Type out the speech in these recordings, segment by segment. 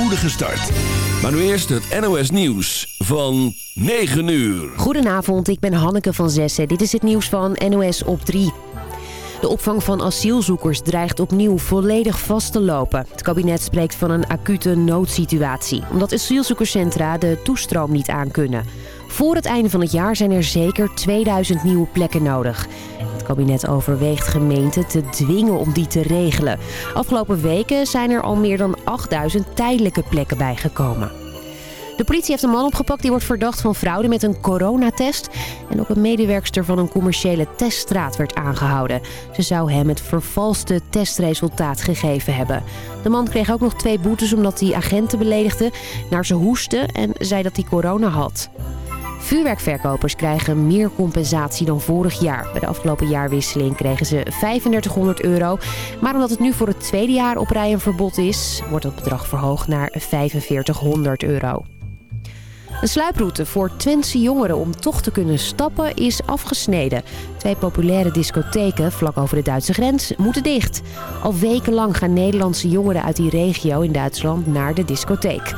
spoedige start. Maar nu eerst het NOS Nieuws van 9 uur. Goedenavond, ik ben Hanneke van Zessen. Dit is het nieuws van NOS op 3. De opvang van asielzoekers dreigt opnieuw volledig vast te lopen. Het kabinet spreekt van een acute noodsituatie... omdat asielzoekerscentra de toestroom niet aankunnen. Voor het einde van het jaar zijn er zeker 2000 nieuwe plekken nodig. Het kabinet overweegt gemeenten te dwingen om die te regelen. Afgelopen weken zijn er al meer dan 8000 tijdelijke plekken bijgekomen. De politie heeft een man opgepakt die wordt verdacht van fraude met een coronatest. En ook een medewerkster van een commerciële teststraat werd aangehouden. Ze zou hem het vervalste testresultaat gegeven hebben. De man kreeg ook nog twee boetes omdat hij agenten beledigde, naar ze hoestte en zei dat hij corona had. Vuurwerkverkopers krijgen meer compensatie dan vorig jaar. Bij de afgelopen jaarwisseling kregen ze 3500 euro. Maar omdat het nu voor het tweede jaar op rij een verbod is... wordt het bedrag verhoogd naar 4500 euro. Een sluiproute voor Twentse jongeren om toch te kunnen stappen is afgesneden. Twee populaire discotheken vlak over de Duitse grens moeten dicht. Al wekenlang gaan Nederlandse jongeren uit die regio in Duitsland naar de discotheek.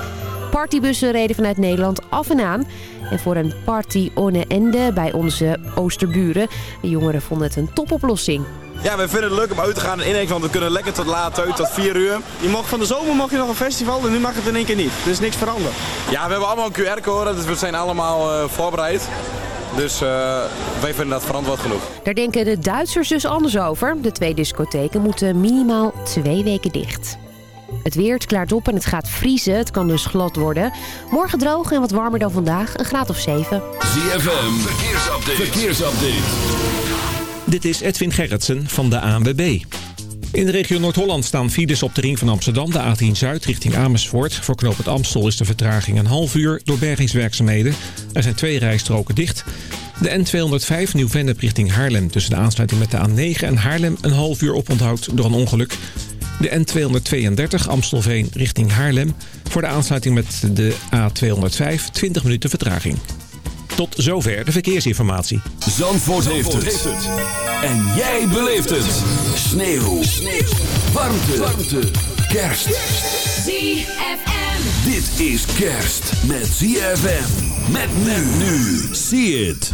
Partybussen reden vanuit Nederland af en aan. En voor een party ohne ende bij onze Oosterburen. De jongeren vonden het een topoplossing. Ja, we vinden het leuk om uit te gaan in één want we kunnen lekker tot laat uit, tot 4 uur. Je mag van de zomer mag je nog een festival en nu mag het in één keer niet. Er is niks veranderd. Ja, we hebben allemaal een QR-code, dus we zijn allemaal uh, voorbereid. Dus uh, wij vinden dat verantwoord genoeg. Daar denken de Duitsers dus anders over. De twee discotheken moeten minimaal twee weken dicht. Het weer, het klaart op en het gaat vriezen. Het kan dus glad worden. Morgen droog en wat warmer dan vandaag. Een graad of 7. ZFM, verkeersupdate. verkeersupdate. Dit is Edwin Gerritsen van de ANWB. In de regio Noord-Holland staan files op de ring van Amsterdam, de A10 Zuid richting Amersfoort. Voor knooppunt Amstel is de vertraging een half uur door bergingswerkzaamheden. Er zijn twee rijstroken dicht. De N205 Nieuw-Vennep richting Haarlem tussen de aansluiting met de A9 en Haarlem een half uur oponthoud door een ongeluk. De N232 Amstelveen richting Haarlem. Voor de aansluiting met de A205 20 minuten vertraging. Tot zover de verkeersinformatie. Zandvoort, heeft, het. En jij beleeft het. Sneeuw. Sneeuw. Warmte. Warmte. Kerst. ZFM. Dit is kerst met ZFM. Met men nu. See it.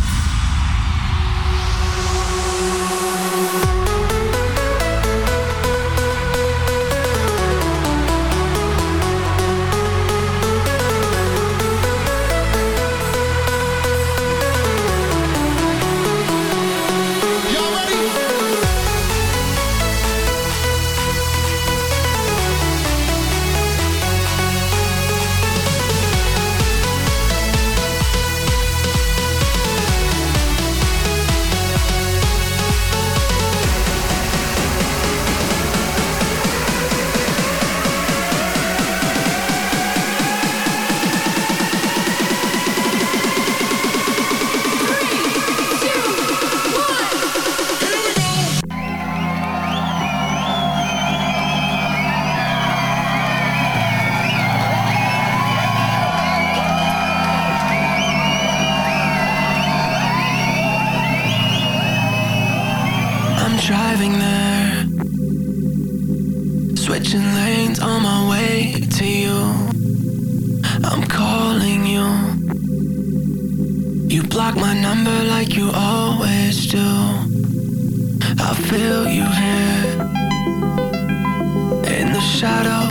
I'm calling you. You block my number like you always do. I feel you here in the shadow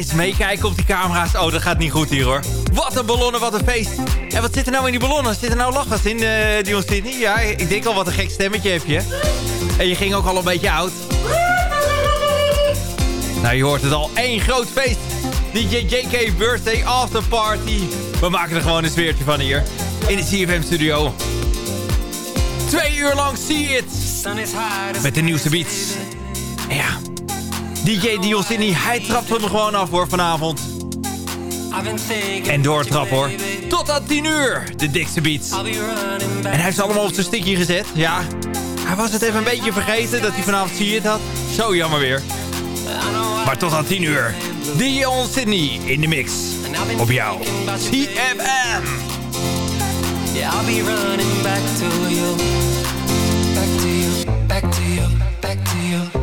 Mensen meekijken op die camera's... Oh, dat gaat niet goed hier, hoor. Wat een ballonnen, wat een feest. En wat zit er nou in die ballonnen? Zit er nou lachgas in, uh, eh, Dion Sydney? Ja, ik denk al wat een gek stemmetje heb je. En je ging ook al een beetje oud. Nou, je hoort het al. Eén groot feest. DJ JK Birthday After Party. We maken er gewoon een sfeertje van hier. In de CFM studio. Twee uur lang See It. Met de nieuwste beats. DJ Dion Sydney, hij trapt hem gewoon af hoor vanavond. En doortrap hoor. Tot aan 10 uur, de dikste beats. En hij heeft ze allemaal op zijn stickje gezet. Ja, hij was het even een beetje vergeten dat hij vanavond zie het had. Zo jammer weer. Maar tot aan 10 uur. Dion Sydney in de mix. Op jou. CFM. Yeah, I'll be running back to you. Back to you, back to you, back to you,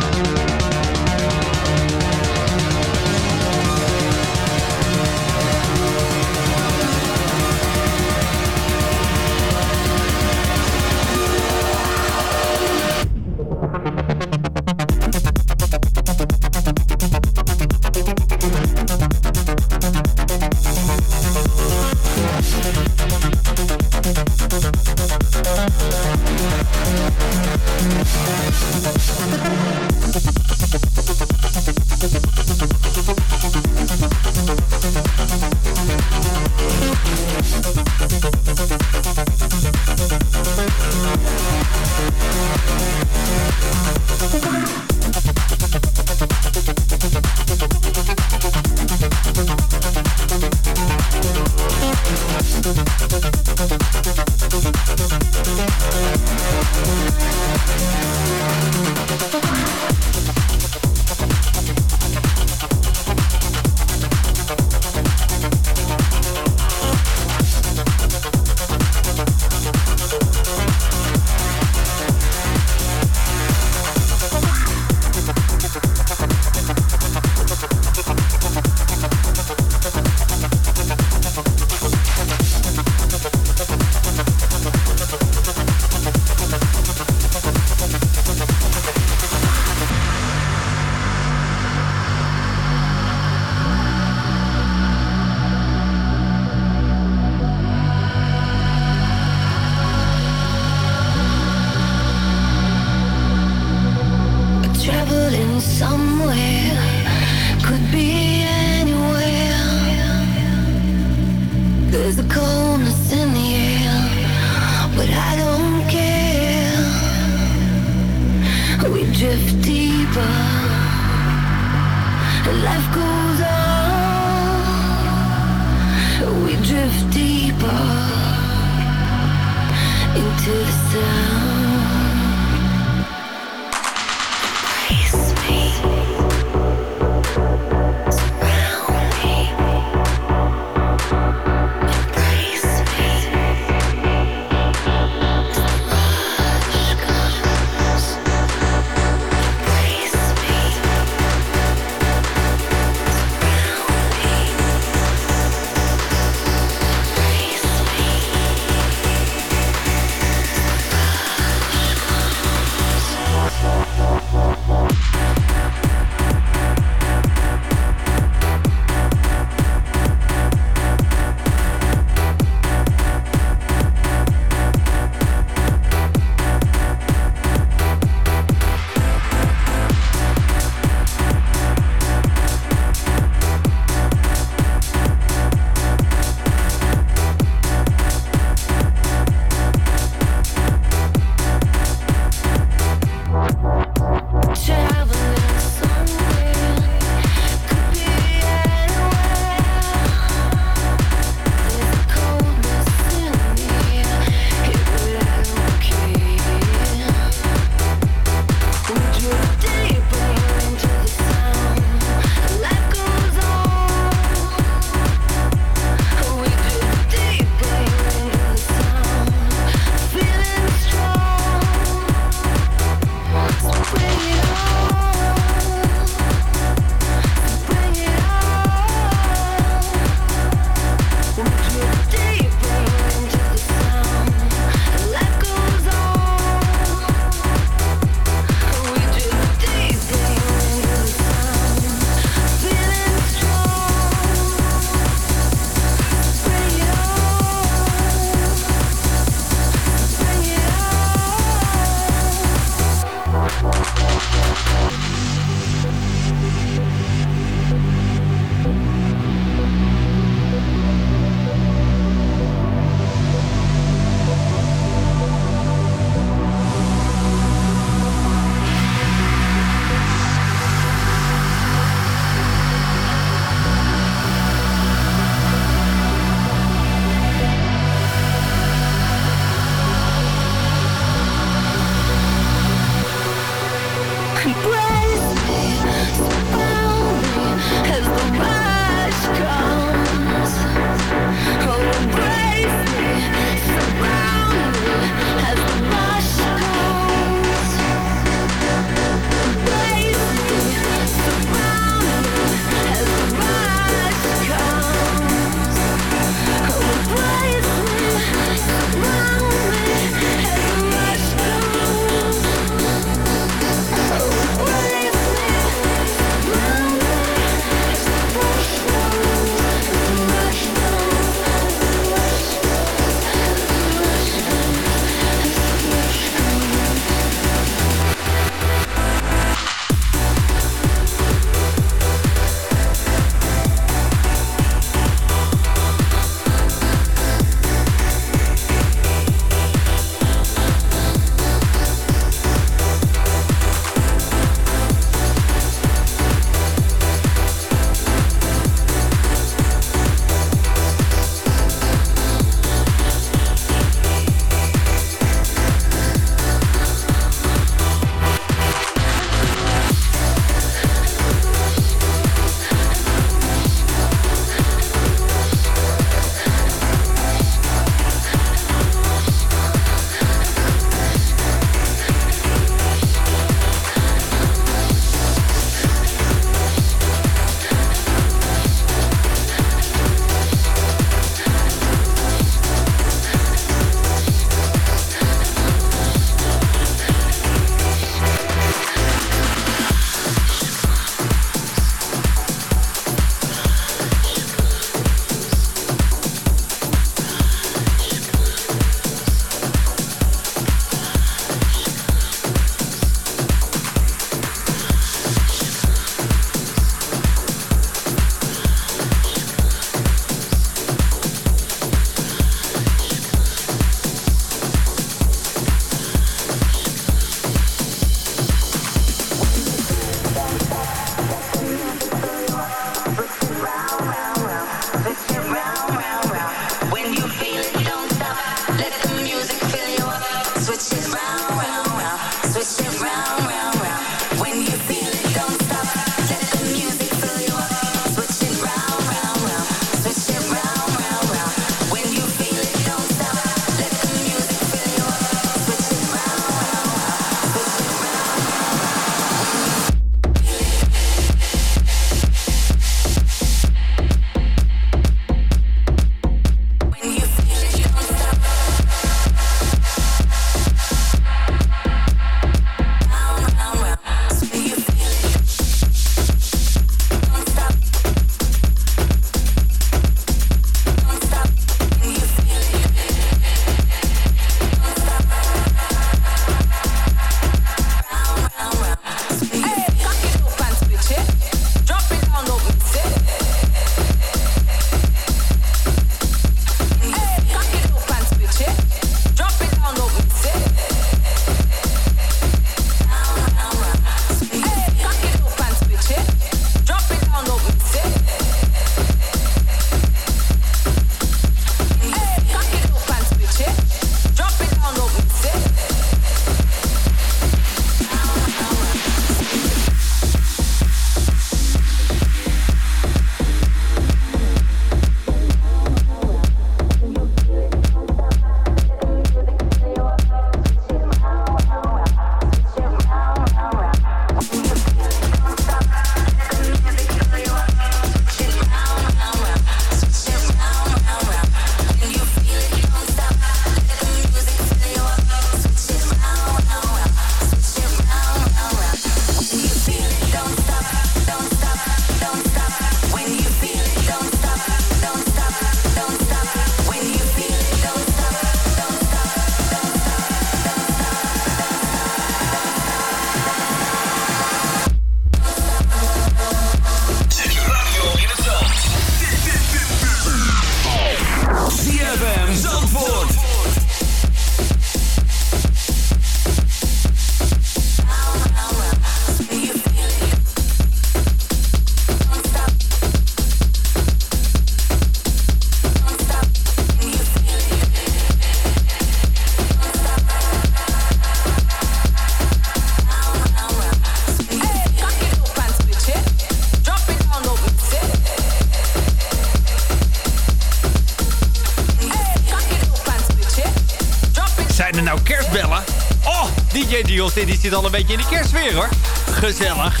zit al een beetje in de kerstsfeer hoor. Gezellig.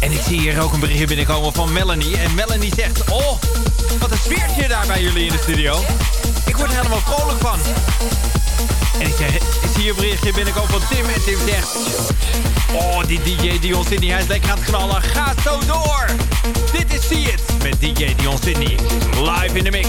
En ik zie hier ook een berichtje binnenkomen van Melanie. En Melanie zegt, oh, wat een sfeertje daar bij jullie in de studio. Ik word er helemaal vrolijk van. En ik, zeg, ik zie een berichtje binnenkomen van Tim. En Tim zegt, oh, die DJ Dion Sydney, hij is lekker aan het knallen. Ga zo door. Dit is See It met DJ Dion Sydney. Live in de mix.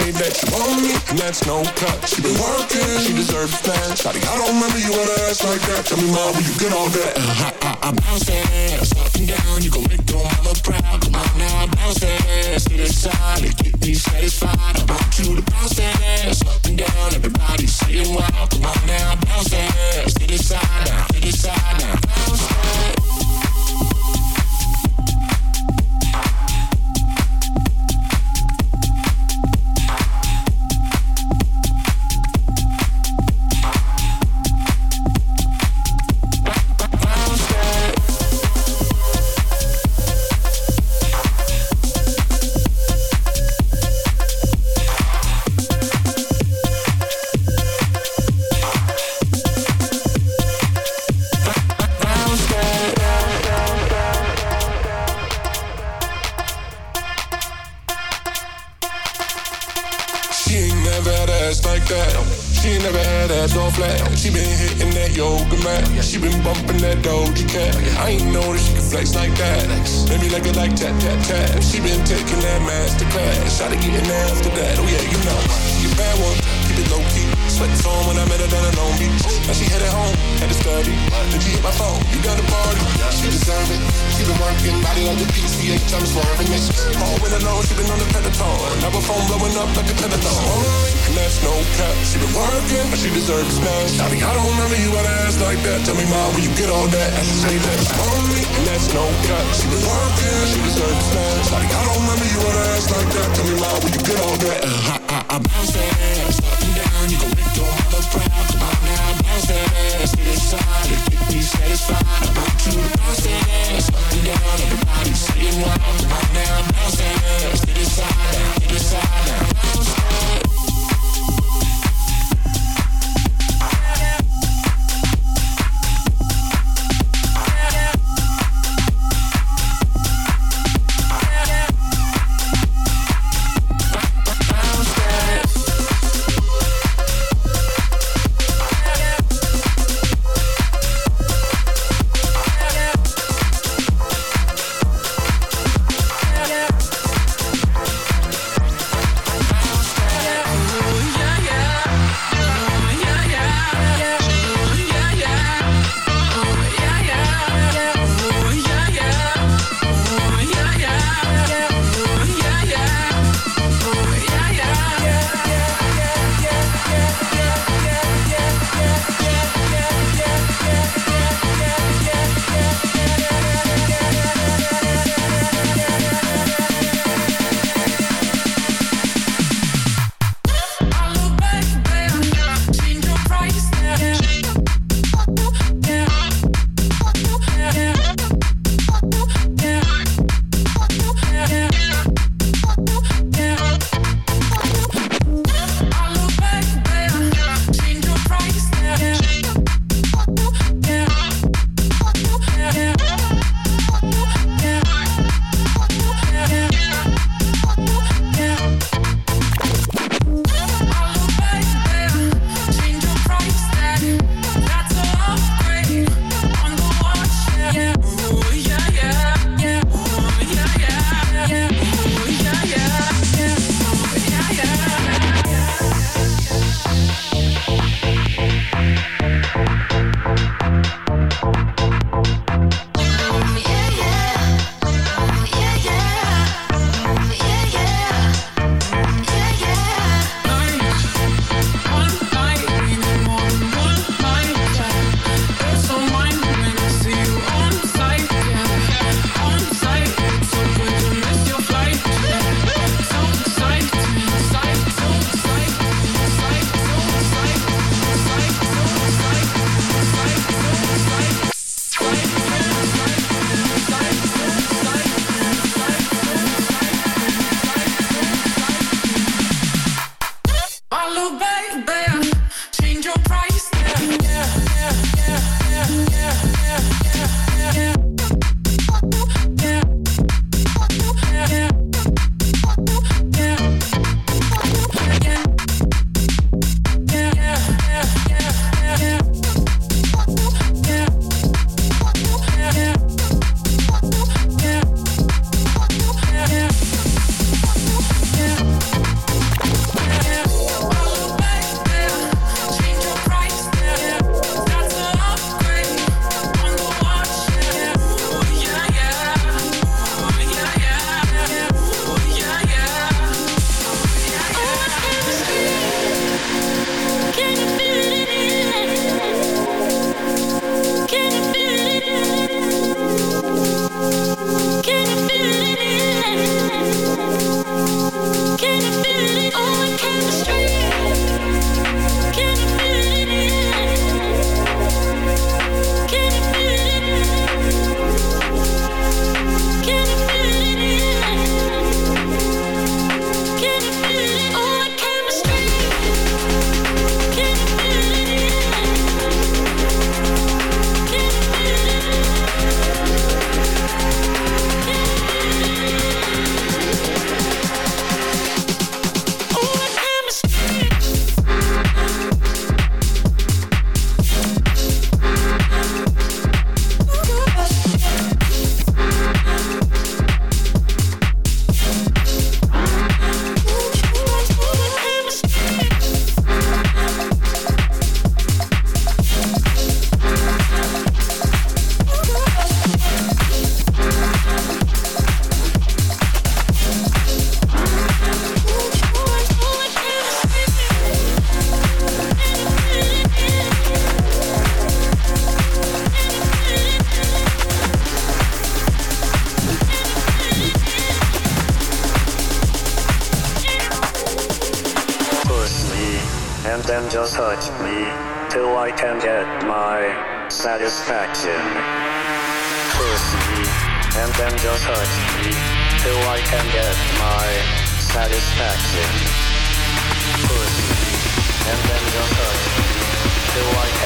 Say that she want me, and that's no cap. She been working, she deserves smash. Shawty, I don't remember you had an ass like that. Tell me, ma, when you get all that. Uh, I, I, I bounce that ass up and down. You gon' make your mama proud. Come on now, bounce that ass to the side and get me satisfied. My phone. You got a party. She deserve it. She been working. Body like the PCH. I'm swerving it. All winter long. She been on the. Now her phone blowing up like a Predator. And that's no cap. She been working, but she deserves smash. Shawty, I don't remember you had ass like that. Tell me, mom, where you get all that? I say that she and that's no cap. She been working, she deserves smash. Shawty, I don't remember you had ass like that. Tell me, mom, where you get all that? I, I, I bounce that up and down. You gon' make your mother proud. Come on downstairs, getting get me satisfied. I you downstairs, it's and down, everybody sitting wild. Right now, get inside, get inside, downstairs. satisfaction. Push, and then go up, till I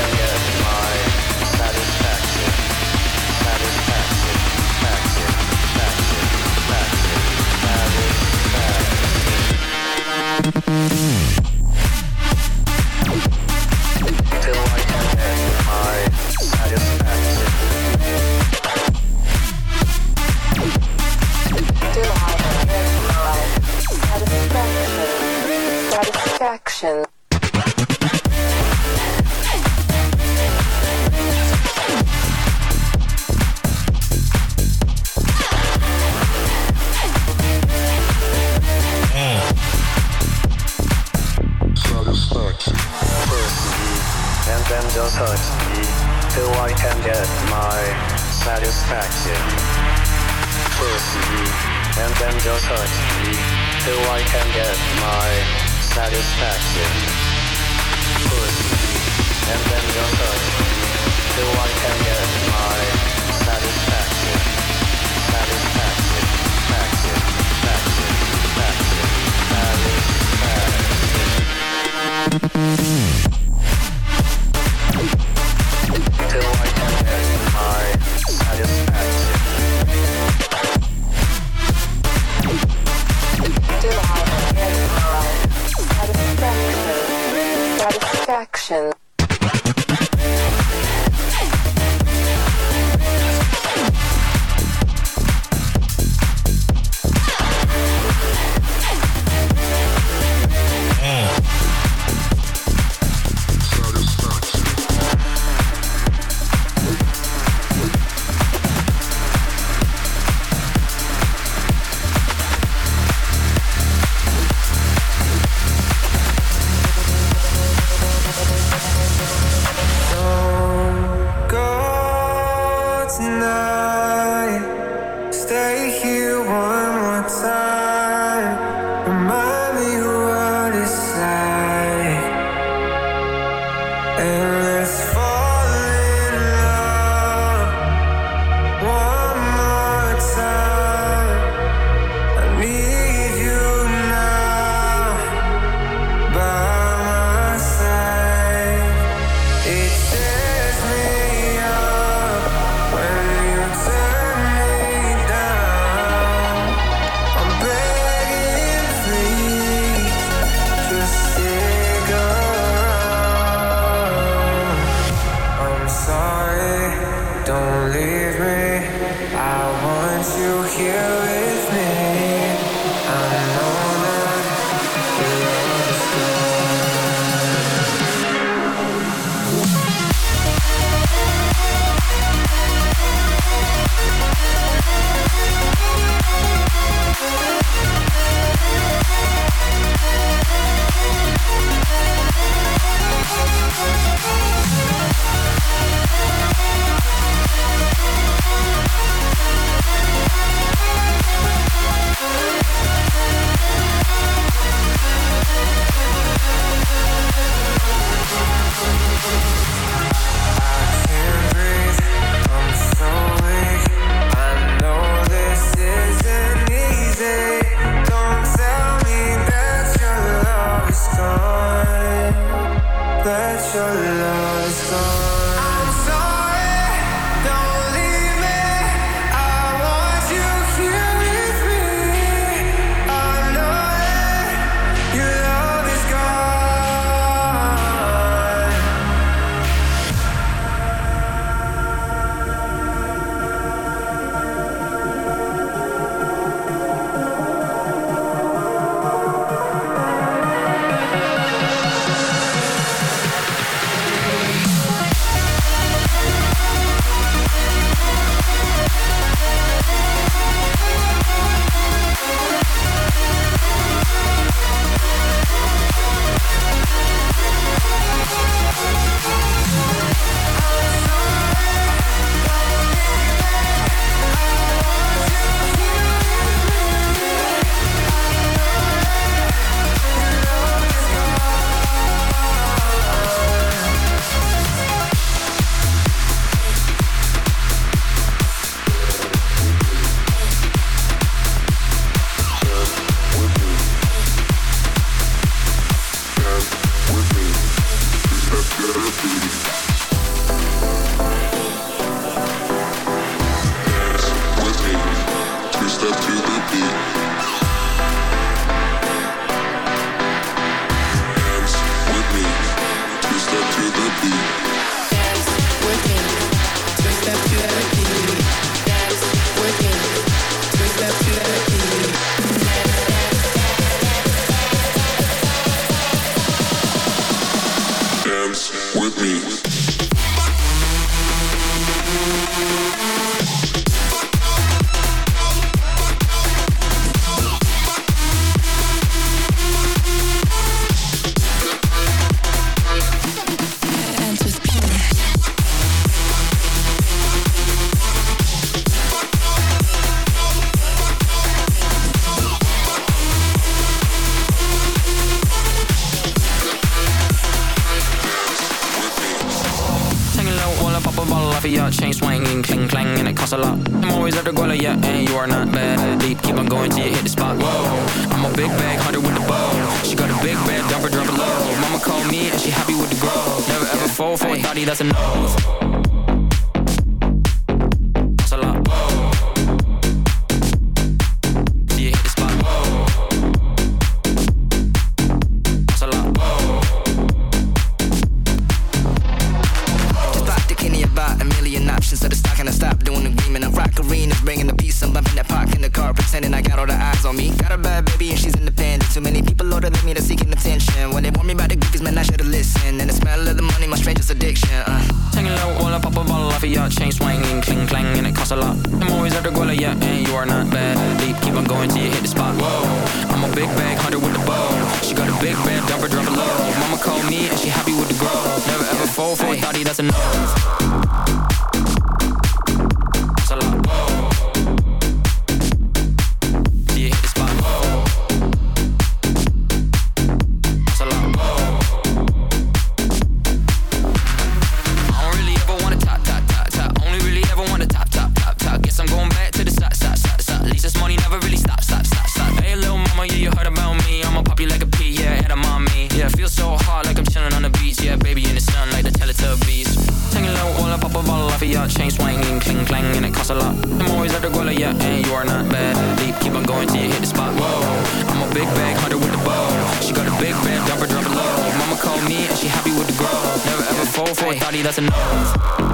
yeah, you heard about me. I'ma pop you like a pea, yeah, at a mommy. Yeah, feel so hot like I'm chilling on the beach. Yeah, baby in the sun like the Teletubbies. Hanging low while I pop a bottle off of your chain swinging, cling clang, and it costs a lot. I'm always at the goal, yeah, and you are not bad. Deep, keep on going till you hit the spot. Whoa, I'm a big bag hunter with a bow. She got a big bed, dump her, drop a low. Mama called me and she happy with the grow. Never ever fall for a thought that's a no.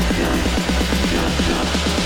Yeah.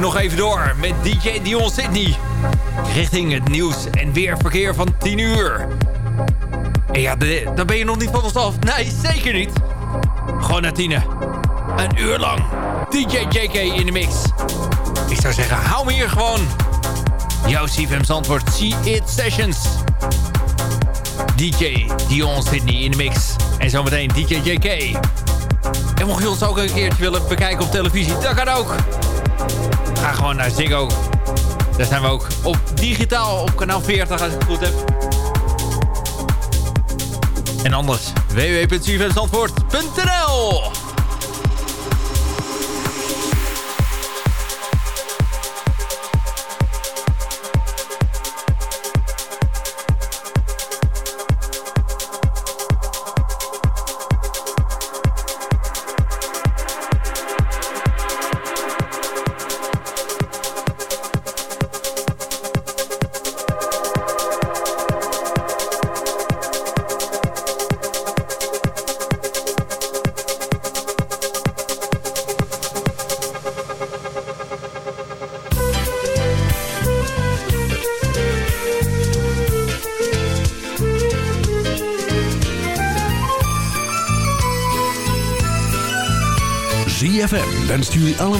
Nog even door met DJ Dion Sydney. Richting het nieuws en weerverkeer van 10 uur. En ja, dan ben je nog niet van ons af. Nee, zeker niet. Gewoon naar 10. Een uur lang. DJ JK in de mix. Ik zou zeggen, hou me hier gewoon. Jouw CFM's antwoord, See It Sessions. DJ Dion Sydney in de mix. En zometeen DJ JK. En mocht je ons ook een keertje willen bekijken op televisie, dat kan ook. Gewoon naar Ziggo. Daar zijn we ook op digitaal op kanaal 40 als ik het goed heb. En anders www.cfmzandvoort.nl